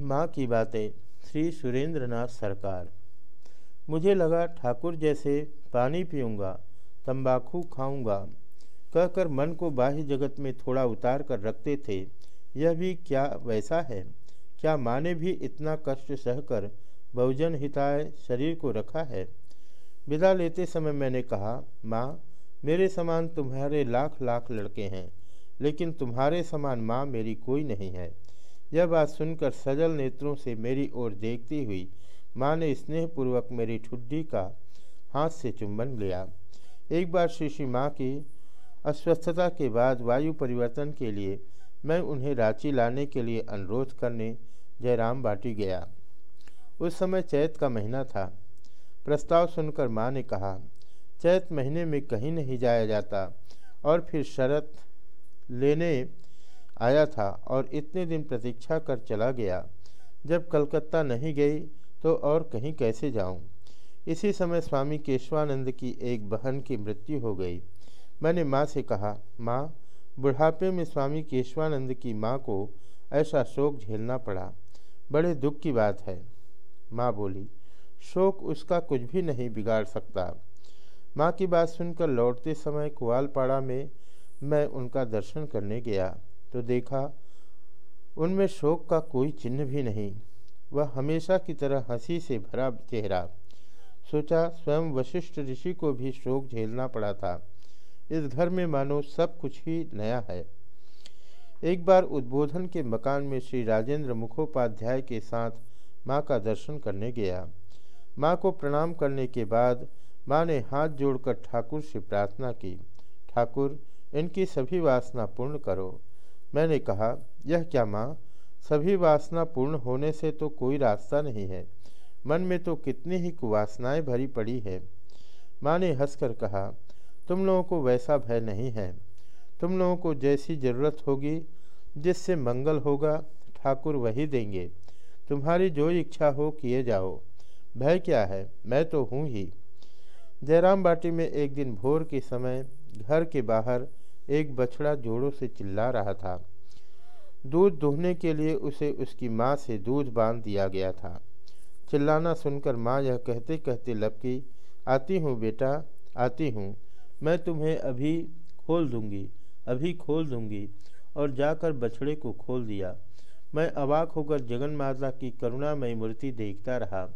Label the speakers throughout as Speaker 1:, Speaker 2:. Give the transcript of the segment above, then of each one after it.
Speaker 1: माँ की बातें, श्री सुरेंद्रनाथ सरकार। मुझे लगा, ठाकुर जैसे पानी पीऊँगा, तंबाकू खाऊँगा। कहकर मन को बाह्य जगत में थोड़ा उतार कर रखते थे। यह भी क्या वैसा है? क्या माँ ने भी इतना कष्ट सहकर बहुजन हिताय शरीर को रखा है? विदा लेते समय मैंने कहा, माँ, मेरे समान तुम्हारे लाख लाख लड़के हैं, लेकिन तुम्हारे समान माँ मेरी कोई नहीं है। यह बात सुनकर सजल नेत्रों से मेरी ओर देखती हुई, माँ ने स्नेहपूर्वक मेरी ठुड्डी का हाथ से चुंबन लिया। एक बार श्री माँ की अस्वस्थता के बाद वायु परिवर्तन के लिए मैं उन्हें रांची लाने के लिए अनुरोध करने जयराम बाटी गया। उस समय चैत का महीना था। प्रस्ताव सुनकर माँ ने कहा, चैत महीने में कहीं नहीं जाया जाता और फिर शरत लेने आया था और इतने दिन प्रतीक्षा कर चला गया। जब कलकत्ता नहीं गई तो और कहीं कैसे जाऊँ? इसी समय स्वामी केशवानंद की एक बहन की मृत्यु हो गई। मैंने माँ से कहा, माँ, बुढ़ापे में स्वामी केशवानंद की माँ को ऐसा शोक झेलना पड़ा। बड़े दुख की बात है। माँ बोली, शोक उसका कुछ भी नहीं बिगाड़ सकता। माँ की बात सुनकर लौटते समय कुआलपाड़ा में मैं उनका दर्शन करने गया। तो देखा, उनमें शोक का कोई चिन्ह भी नहीं। वह हमेशा की तरह हँसी से भरा चेहरा। सोचा स्वयं वशिष्ठ ऋषि को भी शोक झेलना पड़ा था। इस घर में मानो सब कुछ ही नया है। एक बार उद्बोधन के मकान में श्री राजेंद्र मुखोपाध्याय के साथ माँ का दर्शन करने गया। माँ को प्रणाम करने के बाद माँ ने हाथ जोड़कर ठाकुर से प्रार्थना की, ठाकुर, इनकी सभी वासना पूर्ण करो। मैंने कहा, यह क्या माँ? सभी वासना पूर्ण होने से तो कोई रास्ता नहीं है। मन में तो कितनी ही कुवासनाएँ भरी पड़ी है। माँ ने हंसकर कहा, तुम लोगों को वैसा भय नहीं है। तुम लोगों को जैसी ज़रूरत होगी, जिससे मंगल होगा, ठाकुर वही देंगे। तुम्हारी जो इच्छा हो, किए जाओ। भय क्या है? मैं तो हूँ ही। जयराम बाटी में एक दिन भोर के समय, घर के बाहर एक बछड़ा जोड़ों से चिल्ला रहा था। दूध दुहने के लिए उसे उसकी माँ से दूध बाँध दिया गया था। चिल्लाना सुनकर माँ यह कहते कहते लपकी, आती हूँ बेटा, आती हूँ। मैं तुम्हें अभी खोल दूँगी, अभी खोल दूँगी। और जाकर बछड़े को खोल दिया। मैं अवाक होकर जगन माता की करुणामयी मूर्ति देखता रहा।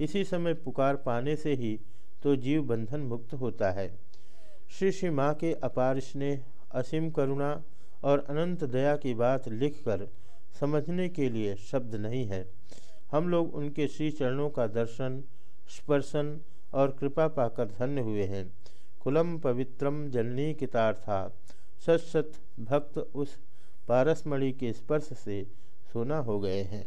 Speaker 1: इसी समय पुकार पाने से ही तो जीव बंधन मुक्त होता है। श्री श्री माँ के अपार स्नेह, असीम करुणा और अनंत दया की बात लिखकर समझने के लिए शब्द नहीं है। हम लोग उनके श्री चरणों का दर्शन, स्पर्शन और कृपा पाकर धन्य हुए हैं। कुलम पवित्रम जननी कितार्था। सत सत भक्त उस पारसमणि के स्पर्श से सोना हो गए हैं।